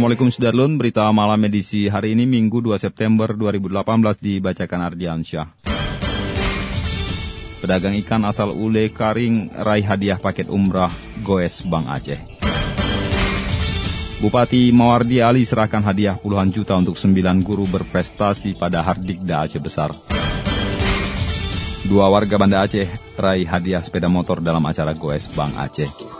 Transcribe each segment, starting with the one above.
Assalamualaikum Sudarlun, berita malam edisi hari ini Minggu 2 September 2018 dibacakan Ardiansyah. Pedagang ikan asal Ule Karing raih hadiah paket umrah Goes Bang Aceh. Bupati Mawardi Ali serahkan hadiah puluhan juta untuk sembilan guru berprestasi pada Hardikda Aceh Besar. Dua warga Banda Aceh raih hadiah sepeda motor dalam acara Goes Bang Aceh.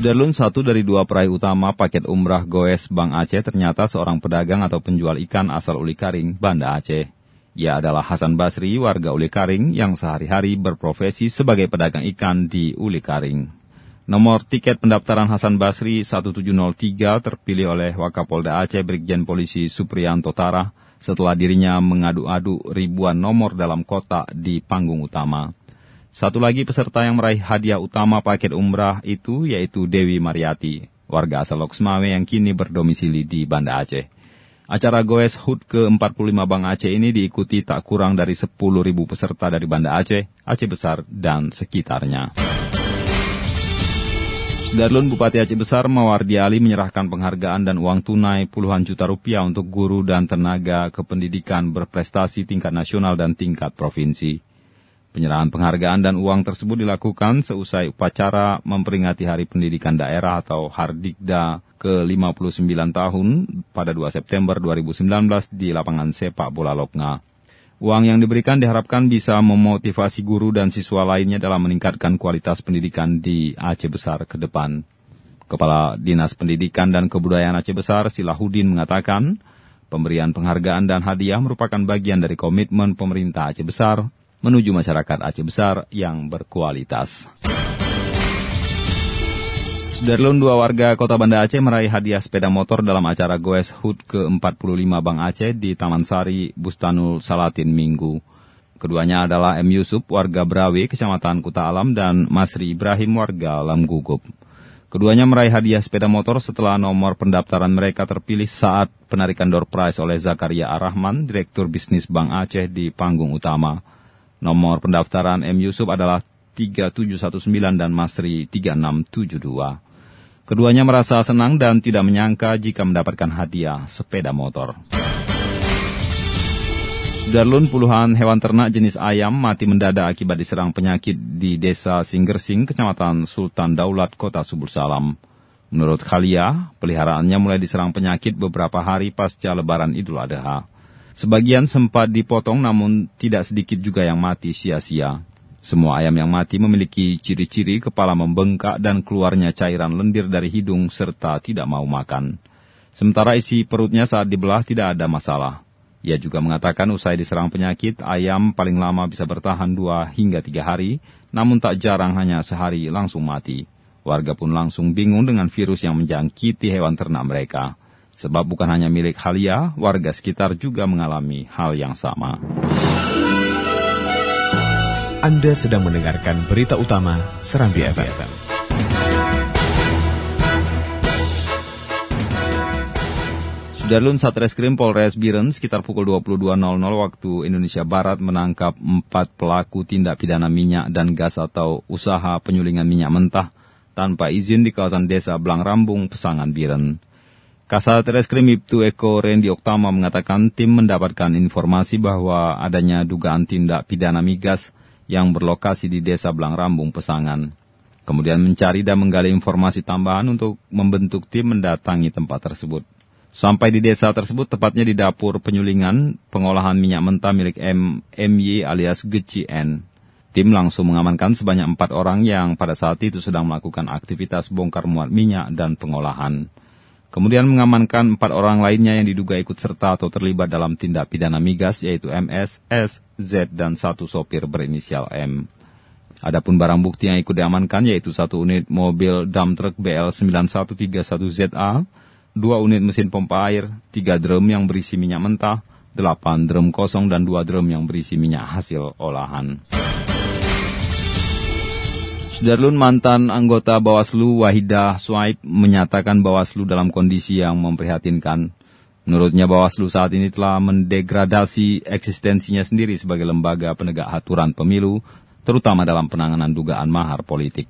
Sudarlun satu dari dua peraih utama paket umrah Goes Bang Aceh ternyata seorang pedagang atau penjual ikan asal Uli Karing, Banda Aceh. Ia adalah Hasan Basri, warga Uli Karing yang sehari-hari berprofesi sebagai pedagang ikan di Uli Karing. Nomor tiket pendaftaran Hasan Basri 1703 terpilih oleh Wakapolda Aceh Brigjen Polisi Supriyanto Tara setelah dirinya mengadu-adu ribuan nomor dalam kotak di panggung utama. Satu lagi peserta yang meraih hadiah utama paket umrah itu yaitu Dewi Mariati, warga asal Loksmawe yang kini berdomisili di Banda Aceh. Acara Goes HUT ke-45 Bang Aceh ini diikuti tak kurang dari 10.000 peserta dari Banda Aceh, Aceh Besar, dan sekitarnya. Darlun Bupati Aceh Besar Mawardi Ali menyerahkan penghargaan dan uang tunai puluhan juta rupiah untuk guru dan tenaga kependidikan berprestasi tingkat nasional dan tingkat provinsi. Penyerahan penghargaan dan uang tersebut dilakukan seusai upacara memperingati Hari Pendidikan Daerah atau Hardikda ke-59 tahun pada 2 September 2019 di lapangan sepak bola Lokna. Uang yang diberikan diharapkan bisa memotivasi guru dan siswa lainnya dalam meningkatkan kualitas pendidikan di Aceh Besar ke depan. Kepala Dinas Pendidikan dan Kebudayaan Aceh Besar Silahudin mengatakan, pemberian penghargaan dan hadiah merupakan bagian dari komitmen pemerintah Aceh Besar menuju masyarakat Aceh Besar yang berkualitas. Sudarlun dua warga kota Banda Aceh meraih hadiah sepeda motor dalam acara Goes HUT ke-45 Bang Aceh di Taman Sari, Bustanul Salatin Minggu. Keduanya adalah M. Yusuf, warga Brawi, Kecamatan Kuta Alam, dan Masri Ibrahim, warga Lam Gugup. Keduanya meraih hadiah sepeda motor setelah nomor pendaftaran mereka terpilih saat penarikan door prize oleh Zakaria Arrahman, Direktur Bisnis Bank Aceh di panggung utama. Nomor pendaftaran M. Yusuf adalah 3719 dan Masri 3672. Keduanya merasa senang dan tidak menyangka jika mendapatkan hadiah sepeda motor. Darlun puluhan hewan ternak jenis ayam mati mendadak akibat diserang penyakit di desa Singgersing, kecamatan Sultan Daulat, kota Subur Salam. Menurut Khalia, peliharaannya mulai diserang penyakit beberapa hari pasca lebaran Idul Adha. Sebagian sempat dipotong namun tidak sedikit juga yang mati sia-sia. Semua ayam yang mati memiliki ciri-ciri kepala membengkak dan keluarnya cairan lendir dari hidung serta tidak mau makan. Sementara isi perutnya saat dibelah tidak ada masalah. Ia juga mengatakan usai diserang penyakit, ayam paling lama bisa bertahan dua hingga tiga hari, namun tak jarang hanya sehari langsung mati. Warga pun langsung bingung dengan virus yang menjangkiti hewan ternak mereka. Sebab bukan hanya milik Halia, warga sekitar juga mengalami hal yang sama. Anda sedang mendengarkan berita utama Serambi FM. Sudarlun Satreskrim Polres Biren sekitar pukul 22.00 waktu Indonesia Barat menangkap empat pelaku tindak pidana minyak dan gas atau usaha penyulingan minyak mentah tanpa izin di kawasan desa Blang Rambung, Pesangan Biren. Kasat Reskrim Ibtu Eko Rendi Oktama mengatakan tim mendapatkan informasi bahwa adanya dugaan tindak pidana migas yang berlokasi di desa Blang Rambung, Pesangan. Kemudian mencari dan menggali informasi tambahan untuk membentuk tim mendatangi tempat tersebut. Sampai di desa tersebut, tepatnya di dapur penyulingan pengolahan minyak mentah milik M, MY alias Geci N. Tim langsung mengamankan sebanyak empat orang yang pada saat itu sedang melakukan aktivitas bongkar muat minyak dan pengolahan. Kemudian mengamankan empat orang lainnya yang diduga ikut serta atau terlibat dalam tindak pidana migas yaitu MS, S, Z, dan satu sopir berinisial M. Adapun barang bukti yang ikut diamankan yaitu satu unit mobil dump truck BL9131ZA, dua unit mesin pompa air, tiga drum yang berisi minyak mentah, delapan drum kosong dan dua drum yang berisi minyak hasil olahan. Sudarlun mantan anggota Bawaslu Wahidah Suaib menyatakan Bawaslu dalam kondisi yang memprihatinkan. Menurutnya Bawaslu saat ini telah mendegradasi eksistensinya sendiri sebagai lembaga penegak aturan pemilu, terutama dalam penanganan dugaan mahar politik.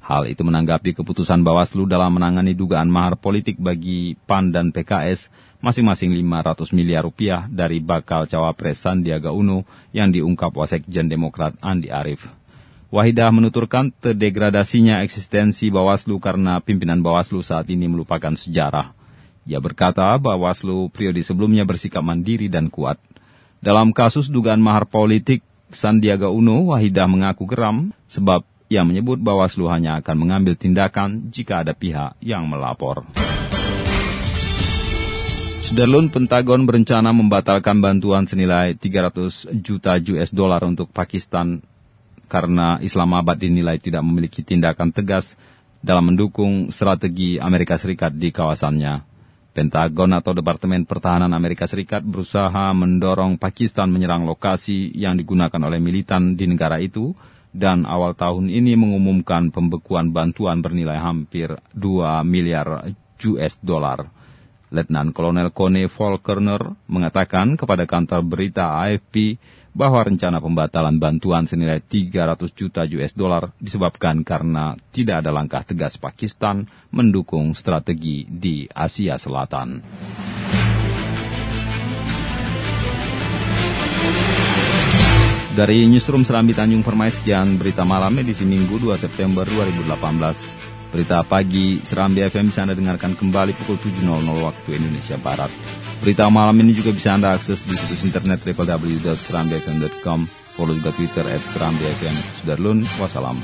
Hal itu menanggapi keputusan Bawaslu dalam menangani dugaan mahar politik bagi PAN dan PKS masing-masing 500 miliar rupiah dari bakal cawapres Sandiaga Uno yang diungkap Wasekjen Demokrat Andi Arief. Wahidah menuturkan terdegradasinya eksistensi Bawaslu karena pimpinan Bawaslu saat ini melupakan sejarah. Ia berkata Bawaslu periode sebelumnya bersikap mandiri dan kuat. Dalam kasus dugaan mahar politik Sandiaga Uno, Wahidah mengaku geram sebab ia menyebut Bawaslu hanya akan mengambil tindakan jika ada pihak yang melapor. Sudarlun Pentagon berencana membatalkan bantuan senilai 300 juta US dollar untuk Pakistan karena Islamabad dinilai tidak memiliki tindakan tegas dalam mendukung strategi Amerika Serikat di kawasannya. Pentagon atau Departemen Pertahanan Amerika Serikat berusaha mendorong Pakistan menyerang lokasi yang digunakan oleh militan di negara itu dan awal tahun ini mengumumkan pembekuan bantuan bernilai hampir 2 miliar US dollar. Letnan Kolonel Kone Volkerner mengatakan kepada kantor berita AFP bahwa rencana pembatalan bantuan senilai 300 juta US dollar disebabkan karena tidak ada langkah tegas Pakistan mendukung strategi di Asia Selatan. Dari Newsroom Serambi Tanjung Permai sekian berita malam edisi Minggu 2 September 2018. Berita pagi Serambi FM bisa Anda dengarkan kembali pukul 7.00 waktu Indonesia Barat. Berita malam ini juga bisa Anda akses di situs internet www.serambifm.com. Follow juga Twitter at serambifm. Sudarlun, wassalam.